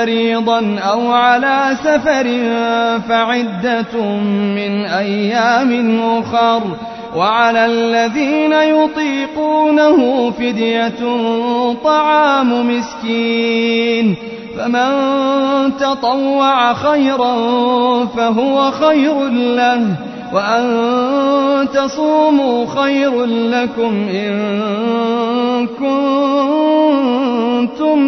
مريضا أو على سفر فعدة من أيام أخر. وعلى الذين يطيقونه فدية طعام مسكين. فمن تطوع خيرا فهو خير له. وأن تصوموا خير لكم إن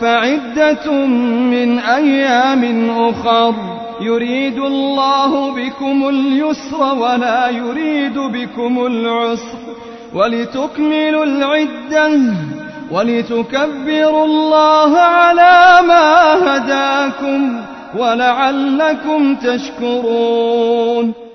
فعدة من أيام أخر. يريد الله بكم اليسر ولا يريد بكم العسر. ولتكملوا العدة ولتكبروا الله على ما هداكم ولعلكم تشكرون.